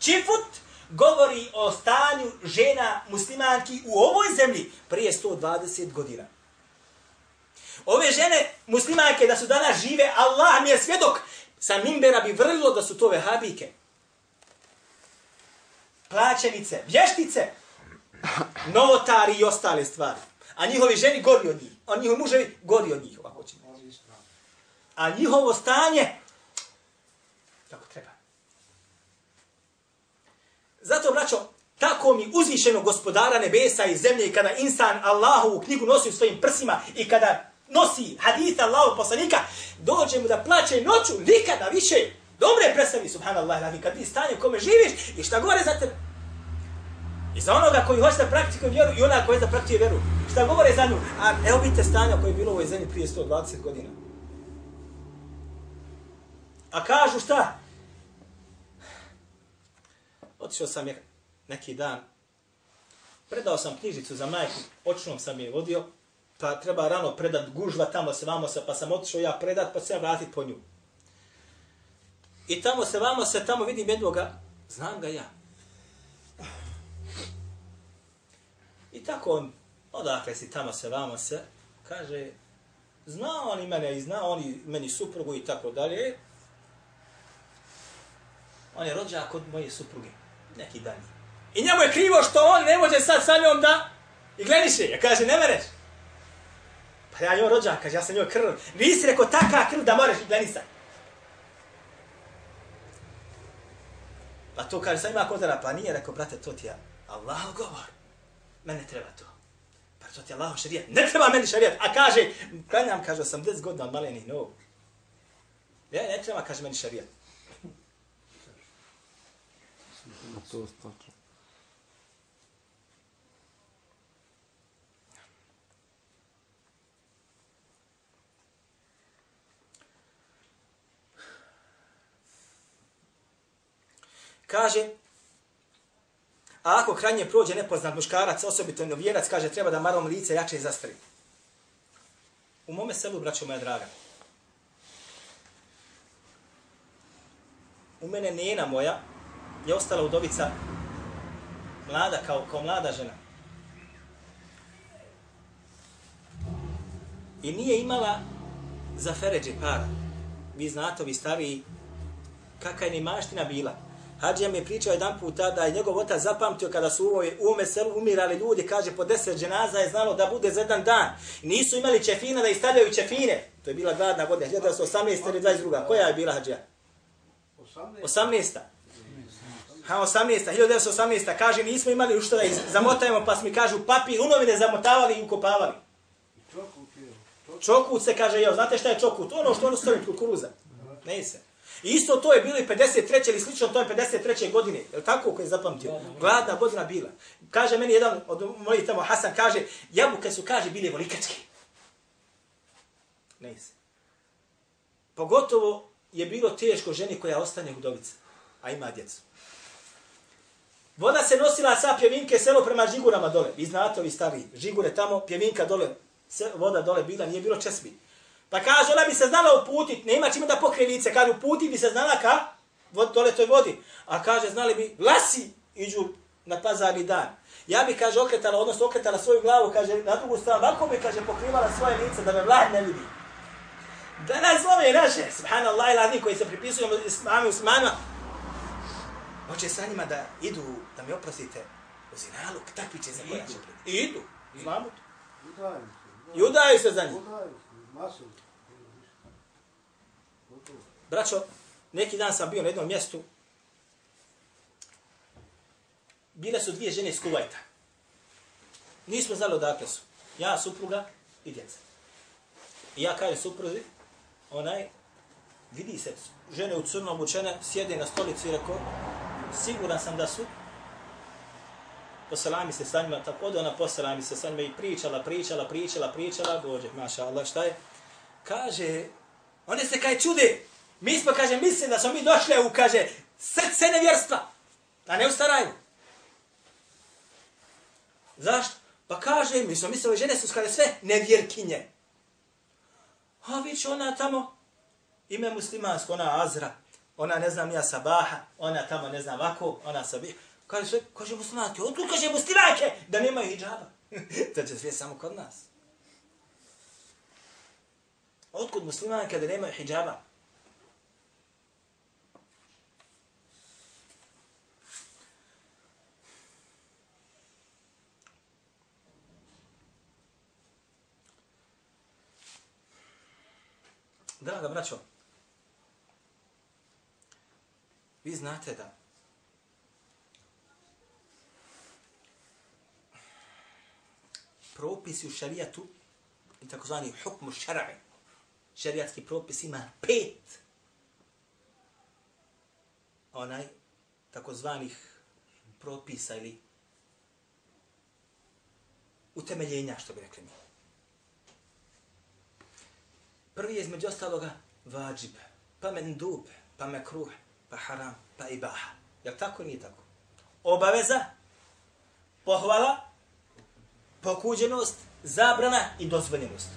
Čifut govori o stanju žena muslimanki u ovoj zemlji prije 120 godina. Ove žene muslimanke da su danas žive, Allah mi je svjedok, sa mimbera bi vrlilo da su to vehabike. Plaćenice, vještice, novotari i ostale stvari. A njihovi ženi gori od njih. A njihovi muževi gori od njih. Ovako ćemo. A njihovo stanje kako treba. Zato, braćo, tako mi uzvišeno gospodara nebesa i zemlje i kada insan Allahu u knjigu nosi u svojim prsima i kada nosi hadith Allahu poslanika, dođe mu da plaće noću, nikada više. Dobre predstavi, subhanallah, kad ti stanje u kome živiš i šta gore za tebe. I za onoga koji hoće da praktikuje vjeru i ona koja da praktikuje vjeru. Šta govore za nju? A evo vidite stanja koje je bilo u ovoj zemlji prije 120 godina. A kažu šta? Otišao sam je neki dan. Predao sam knjižicu za majku. Očnom sam je vodio. Pa treba rano predat gužva tamo se vamo se. Pa sam otišao ja predat pa se ja vratit po nju. I tamo se vamo se, tamo vidim jednoga. Znam ga ja. I tako on, odakle si tamo se, vamo se, kaže, zna on i mene i zna on i meni suprugu i tako dalje. On je rođak od moje supruge, neki dan. I njemu je krivo što on ne može sad sa njom da I glediše, ja kaže, ne mereš. Pa ja njoj rođak, kaže, ja sam njoj krv. Nisi rekao taka krv da moraš gledisati. Pa to kaže, sam ima kodara, pa nije rekao, brate, to ti je Allah govor. Mene treba to. Pa to ti je Allah šarijat. Ne treba meni šarijat. A kaže, klanjam, kaže, 80 godina od malenih nogu. Ja, ne treba, kaže, meni šarijat. To je tačno. Kaže, a ako kranje prođe nepoznat muškarac, osobito novijerac, kaže, treba da marom lice jače zastri. U mome selu, braćo moja draga, u mene nena moja je ostala udovica mlada, kao, kao mlada žena. I nije imala za feređe para. Vi znate, vi stariji, kakva je nemaština bila. Hadžija mi je pričao jedan puta da je njegov otac zapamtio kada su u ovoj ume selu umirali ljudi, kaže po deset dženaza je znalo da bude za jedan dan. Nisu imali čefina da istavljaju čefine. To je bila gladna godina, 1918. ili 22. Koja je bila Hadžija? 18. Ha, 18. 1918. Kaže, nismo imali u što da zamotajemo, pa smo mi kažu papir, u novine zamotavali i ukopavali. Čokut se kaže, jo, znate šta je čokut? Ono što ono stoji kukuruza. Ne se. I isto to je bilo i 53. ili slično, to je 53. godine. Je li tako koji je zapamtio? Gladna godina bila. Kaže meni jedan od mojih tamo, Hasan, kaže, jabuke su, kaže, bile volikačke. Ne se. Pogotovo je bilo teško ženi koja ostane udovica, a ima djecu. Voda se nosila sa pjevinke selo prema žigurama dole. Vi znate ovi stari žigure tamo, pjevinka dole, voda dole bila, nije bilo česmi. Pa kaže, ona bi se znala uputit, nema čime da pokrije lice, kaže, uputit bi se znala ka vod, dole toj vodi. A kaže, znali bi, lasi iđu na pazarni dan. Ja bi, kaže, okretala, odnosno okretala svoju glavu, kaže, na drugu stranu, ovako bi, kaže, pokrivala svoje lice da me vlad ne vidi. Da nas ove naše, subhanallah i ladni koji se pripisuju mami usmana, hoće sa njima da idu, da mi oprostite, u zinaluk, takvi će za koja će pred. I idu, znamo to. I udaju se za njih. Braćo, neki dan sam bio na jednom mjestu, bile su dvije žene iz Kuvajta. Nismo znali odakle su. Ja, supruga i djeca. I ja kažem supruzi, onaj, vidi se, žene u crnom učene, sjede na stolici i rekao, siguran sam da su, poselami se sa njima, tako da ona poselami se sa njima i pričala, pričala, pričala, pričala, dođe, maša Allah, šta je? Kaže, one se kaj čude, mi smo, kaže, mislim da smo mi došli u, kaže, srce nevjerstva, a ne u Sarajevu. Zašto? Pa kaže, mi smo mislili, žene su skale sve nevjerkinje. A vić ona tamo, ime muslimansko, ona Azra, ona ne znam ja Sabaha, ona tamo ne znam ovako, ona Sabiha. Kaže sve, kaže muslimanke, otkud kaže muslimanke da nemaju hijjaba? [LAUGHS] to će sve samo kod nas. Otkud muslimanke da nemaju hijjaba? Draga braćo, vi znate da propisi u šarijatu i takozvani hukmu šara'i, šarijatski propis ima pet onaj takozvanih propisa ili utemeljenja, što bi rekli mi. Prvi je između ostaloga vađib, pa mendub, pa mekruh, pa haram, pa ibaha. Je tako nije tako? Obaveza, pohvala, pokuđenost, zabrana i dozvoljenost.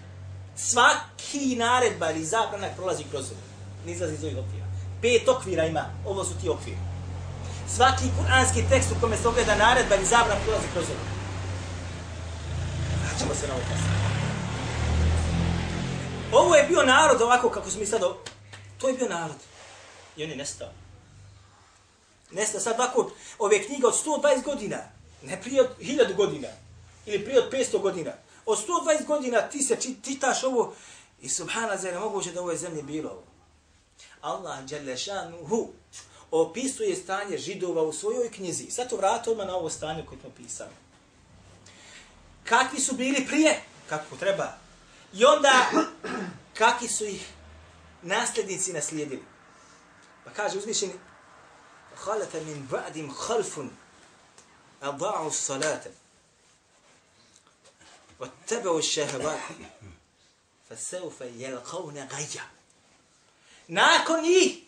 Svaki naredba ili zabrana prolazi kroz ovo. Nizlazi iz ovih okvira. Pet okvira ima, ovo su ti okviri. Svaki kuranski tekst u kome se ogleda naredba ili zabrana prolazi kroz ovo. Vraćamo se na ovo kasnije. Ovo je bio narod ovako kako smo mi sad... To je bio narod. I on je nestao. Nestao sad ovako ove knjige od 120 godina. Ne prije od 1000 godina Ili prije od 500 godina. Od 120 godina ti se či- čitaš ovo i subhana zar je moguće da u ovoj zemlji bilo ovo. Allah Đelešanuhu opisuje stanje židova u svojoj knjizi. Sad to vrati odmah na ovo stanje koje smo pisali. Kakvi su bili prije? Kako treba. I onda, kakvi su ih nasljednici naslijedili. Pa kaže uzvišeni, خَلَفَ مِنْ بَعْدِمْ خَلْفٌ أَضَعُوا الصَّلَاةَ وَاتَّبَعُوا الشَّهَوَاتِ فَسَوْفَ يَلْقَوْنَ غَيَّ Nakon njih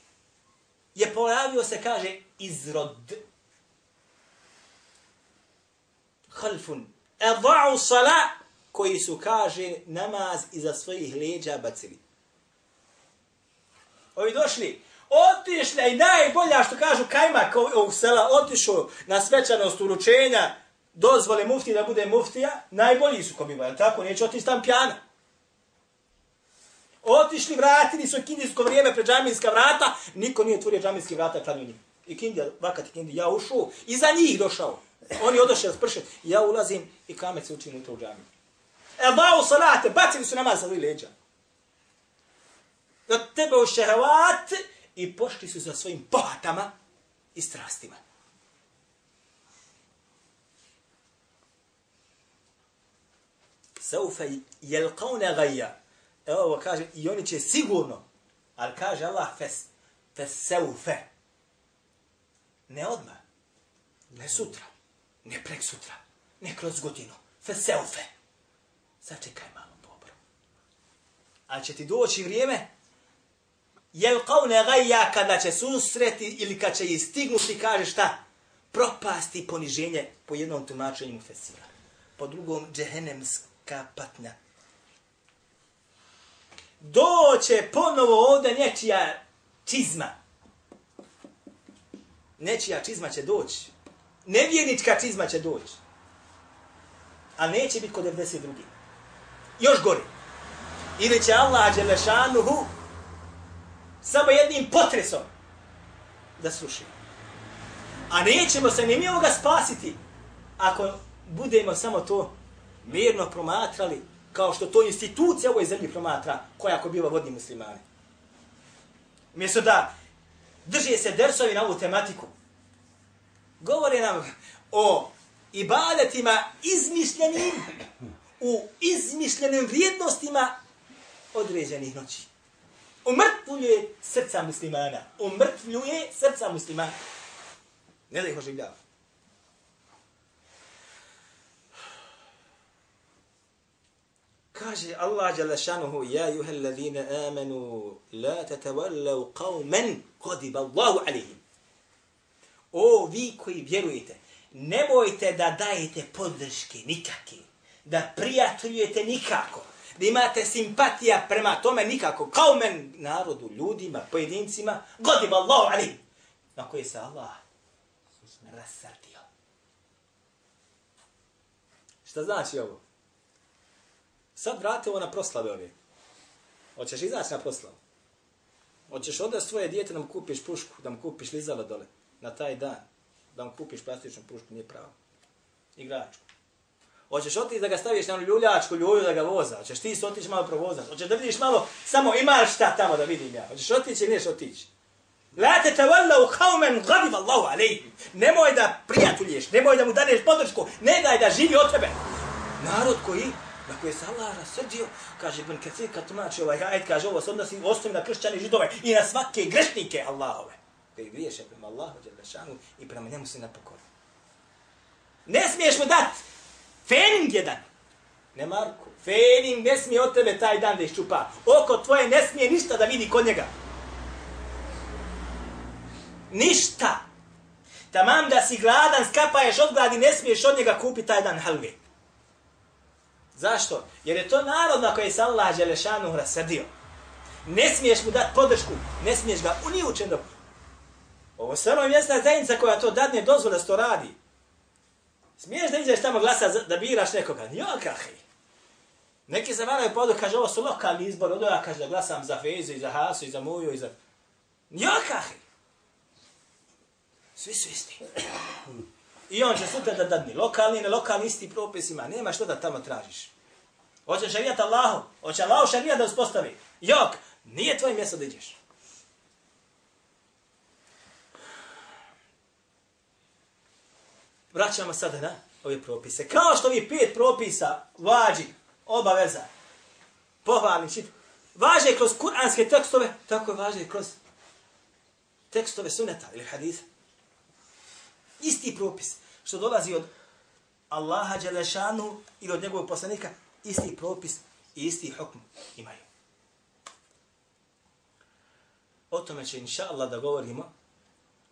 je pojavio se, kaže, izrod. Halfun. Eda'u sala, koji su, kaže, namaz iza svojih leđa bacili. Ovi došli, otišli i najbolja što kažu kajmak ovog sela, otišao na svečanost uručenja, dozvole mufti da bude muftija, najbolji su ko biva, jel tako? Neće otići tam pjana. Otišli, vratili su kindijsko vrijeme pred džamijska vrata, niko nije otvorio džamijski vrata klanju njim. I kindija, vakati kindija, ja ušao, iza njih došao. Oni odošli spršet, ja ulazim i kamet se učim u to u džamiju. El dao salate, bacili su namaz sa leđa. Da tebe u i pošli su za svojim pohatama i strastima. Saufa jelqauna gajja. Evo ovo kaže, i oni će sigurno, ali kaže Allah, fes, fes saufe. Ne odmah, ne sutra, ne prek sutra, ne kroz godinu, fes saufe. Sačekaj malo dobro. Ali će ti doći vrijeme, jel gajja kada će susreti ili kad će ih stignuti, kaže šta? Propasti poniženje po jednom tumačenju fesira. Po drugom, džehennemska patnja. Doće ponovo ovdje nečija čizma. Nečija čizma će doći. Nevjernička čizma će doći. A neće biti kod 92. Još gori. Ili će Allah Đelešanuhu samo jednim potresom da sruši. A nećemo se ni mi ovoga spasiti ako budemo samo to mirno promatrali kao što to institucija u ovoj zemlji promatra koja ako biva vodni muslimani. Mjesto da drže se dersovi na ovu tematiku, govore nam o ibadetima izmišljenim u izmišljenim vrijednostima određenih noći. Umrtvljuje srca muslimana. Umrtvljuje srca muslimana. Ne da ih oživljava. Kaže Allah Đalešanuhu, ja juhel ladhina amanu, la tatawallau qavmen kodiba Allahu alihim. O, vi koji vjerujete, nemojte da dajete podrške nikakve, da prijateljujete nikako, da imate simpatija prema tome nikako, kao men narodu, ljudima, pojedincima, godiba Allahu alihim, na koje se Allah rasrdio. Šta znači ovo? Sad vrate ovo na proslave ove. Hoćeš izaći na proslavu? Hoćeš onda svoje dijete da mu kupiš pušku, da mu kupiš lizala dole, na taj dan, da mu kupiš plastičnu pušku, nije pravo. Igračku. Hoćeš otići da ga staviš na onu ljuljačku ljuju da ga voza. Hoćeš ti se otići malo provozati. Hoćeš da vidiš malo, samo imaš šta tamo da vidim ja. Hoćeš otići ili neš otići. La te tavalla u haumen gadib Allahu alejhim. Nemoj da prijatulješ, nemoj da mu daneš podršku, ne daj da živi od tebe. Narod koji na koje se Allah rasrdio, kaže Ibn Kathir kad tumači ovaj ajet, kaže ovo se odnosi osnovi na kršćane židove i na svake grešnike Allahove. Koji griješe prema Allahu, Đelešanu i prema njemu se napokori. Ne smiješ mu dat fening jedan. Ne Marko, fening ne smije od tebe taj dan da iščupa. Oko tvoje ne smije ništa da vidi kod njega. Ništa. Tamam da si gladan, skapaješ od gladi, ne smiješ od njega kupiti taj dan halve. Zašto? Jer je to narod na koji se Allah Đelešanu rasrdio. Ne smiješ mu dati podršku, ne smiješ ga u nijučem dok. Ovo je stvarno mjesna zajednica koja to dadne dozvol da se to radi. Smiješ da iđeš tamo glasa da biraš nekoga? Njokahi. Neki se varaju podu, kaže ovo su lokalni izbor, od ja kaže da glasam za Fezu i za Hasu i za Muju i za... Njokahi. Svi su isti. I on će sutra da dadni. Lokalni, ne lokalni, isti propis ima. Nema što da tamo tražiš. Hoće šarijat Allahu. Hoće Allahu šarijat da uspostavi. Jok, nije tvoje mjesto da ideš. Vraćamo sada na ove propise. Kao što vi pet propisa vađi, obaveza, pohvalni čit, važe kroz kuranske tekstove, tako važe kroz tekstove suneta ili hadisa. Isti propis što dolazi od Allaha Đelešanu ili od njegovog poslanika, isti propis i isti hukm imaju. O tome će inša Allah da govorimo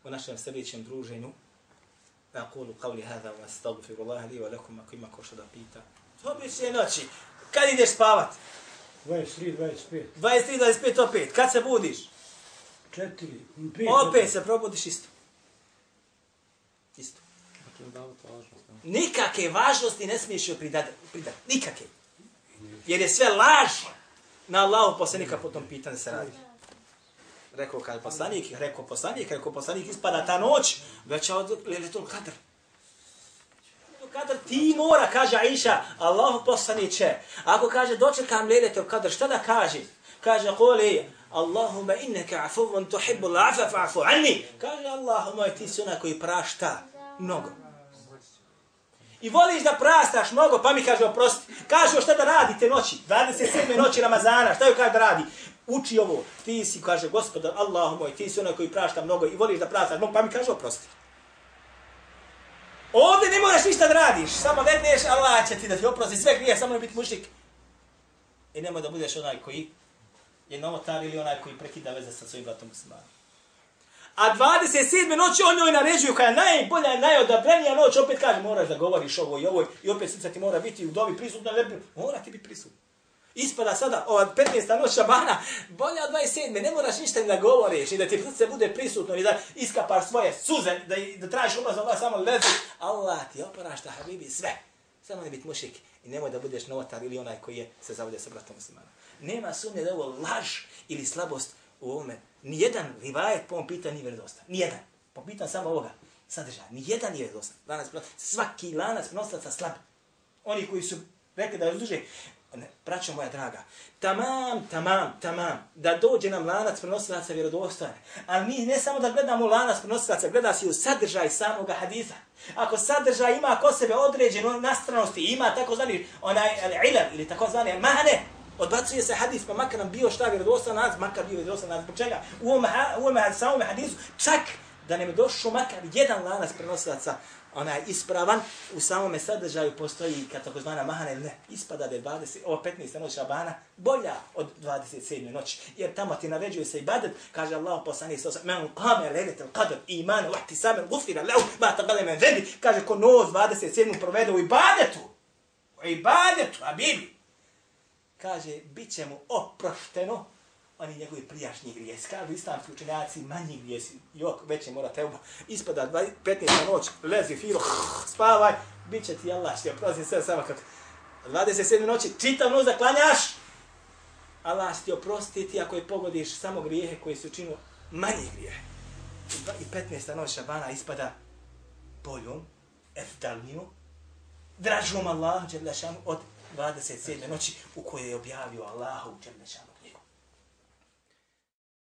u našem sljedećem druženju. أقول قولي هذا وأستغفر الله لي ولكم ako ima ko što da pita. Obične noći. Kad ideš spavat? 23, 25, 23, 25, opet. Kad se budiš? 4, 5. Opet se probudiš isto. Isto. Nikake važnosti ne smiješ joj pridati. Pridat. Nikake. Jer je sve laž na Allahu poslanika po tom pitanju se radi. Rekao kad poslanik, rekao poslanik, rekao poslanik, ispada ta noć, veća od Lilitul Kadr. Kadr ti mora, kaže Aisha, Allahu poslaniće. Ako kaže dočekam Lilitul Kadr, šta da kaže? Kaže, koli, Allahumma innaka afuvun tuhibbu l'afa fa'fu anni. Kaže, Allahumma ti si onaj koji prašta mnogo. I voliš da prastaš mnogo, pa mi kaže oprosti. Kaže šta da radite noći, 27. noći Ramazana, šta joj kaže da radi? Uči ovo, ti si, kaže gospodar, Allahu moj, ti si onaj koji prašta mnogo i voliš da prastaš mnogo, pa mi kaže oprosti. Ovdje ne moraš ništa da radiš, samo vedneš, Allah će ti da ti oprosti sve grije, samo ne biti mušik. I nemoj da budeš onaj koji je novotar ili onaj koji prekida veze sa svojim bratom muslimanom. A 27. noći on njoj naređuju koja je najbolja, najodabrenija noć, opet kaže moraš da govoriš ovo i ovo i opet srca ti mora biti u dobi prisutna, ne, mora ti biti prisutna. Ispada sada, ova 15. noć Šabana, bolja od 27. Ne moraš ništa ni da govoriš i da ti srce bude prisutno i da iskapaš svoje suze, da, da tražiš ulaz Allah samo lezi. Allah ti oparašta, habibi, sve. Samo ne biti mušik i nemoj da budeš novotar ili onaj koji je se zavode sa bratom muslimana. Nema sumnje da je ovo laž ili slabost u ovome. Nijedan rivajet po ovom pitanju nije vjerodostan. Nijedan. Po pitanju samo ovoga sadržaja. Nijedan nije vjerodostan. Lanac, svaki lanac prenoslaca slab. Oni koji su rekli da je uzduže, ne, braćo moja draga, tamam, tamam, tamam, da dođe nam lanac prenosilaca vjerodostojne. Ali mi ne samo da gledamo lanac prenosilaca, gleda se u sadržaj samoga hadisa. Ako sadržaj ima ko sebe određenu nastranosti, ima tako zvani onaj ilal ili tako zvani mahane, Odbacuje se hadis, pa makar nam bio šta vjerodostan nas, makar bio vjerodostan nas, zbog čega? U ovom, u ovom samom hadisu, čak da nam je došao makar jedan lanac prenosilaca, onaj ispravan, u samome sadržaju postoji kad tako zvana mahana ili ne, ispada da je 20, ovo 15. noć Šabana bolja od 27. noći. Jer tamo ti naređuje se ibadet, kaže Allah poslani sa men qame lelet al qadr iman wa ihtisaban gufira lahu ma taqaddama min dhanbi kaže ko noć 27. provede u ibadetu u ibadetu habibi kaže, bit će mu oprošteno oni njegovi prijašnji grijesi. Kažu islamski učenjaci, manji grijesi, jok, već je mora teuba. Ispada 15. noć, lezi filo, spavaj, bit će ti Allah, što je oprosti sve samo kako. 27. noći, čitav noć zaklanjaš, Allah ti oprostiti ako je pogodiš samo grijehe koje su činu manji grijehe. I 15. noć Šabana ispada boljom, eftalnijom, dražom Allah, od 27. noći u kojoj je objavio Allahu Đelešanu